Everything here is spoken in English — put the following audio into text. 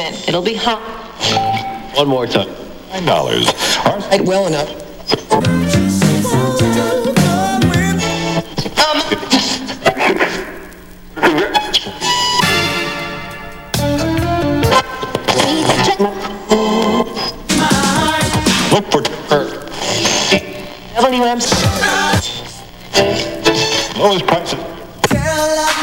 spent. It'll be hot. One more time. Nine dollars. Right well enough. Um, Look for WMC. lowest prices. Girl, I